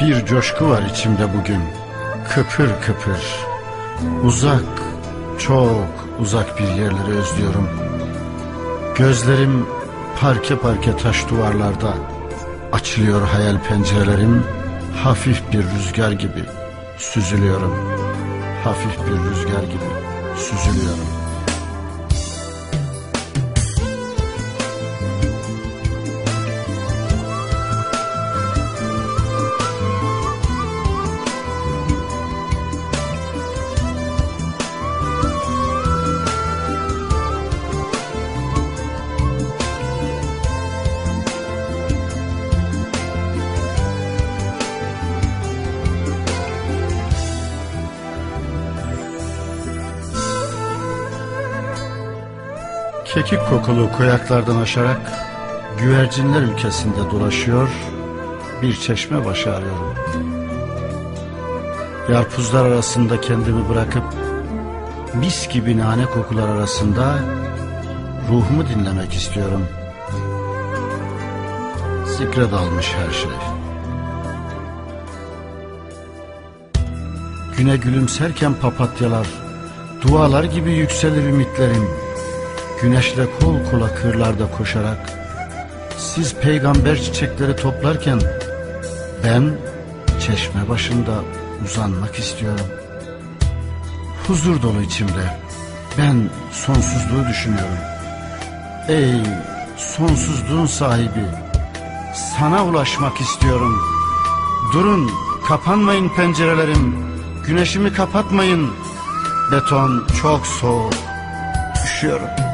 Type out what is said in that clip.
Bir coşku var içimde bugün. Kıpır kıpır. Uzak, çok uzak bir yerleri özlüyorum. Gözlerim parke parke taş duvarlarda. Açılıyor hayal pencerelerim. Hafif bir rüzgar gibi süzülüyorum. Hafif bir rüzgar gibi süzülüyorum. Kekik kokulu koyaklardan aşarak güvercinler ülkesinde dolaşıyor, bir çeşme başı arıyorum. Yarpuzlar arasında kendimi bırakıp mis gibi nane kokular arasında ruhumu dinlemek istiyorum. Zikre dalmış her şey. Güne gülümserken papatyalar, dualar gibi yükselir ümitlerim. Güneşle kol kola kırlarda koşarak siz peygamber çiçekleri toplarken ben çeşme başında uzanmak istiyorum. Huzur dolu içimde ben sonsuzluğu düşünüyorum. Ey sonsuzluğun sahibi sana ulaşmak istiyorum. Durun kapanmayın pencerelerim güneşimi kapatmayın. Beton çok soğuk üşüyorum.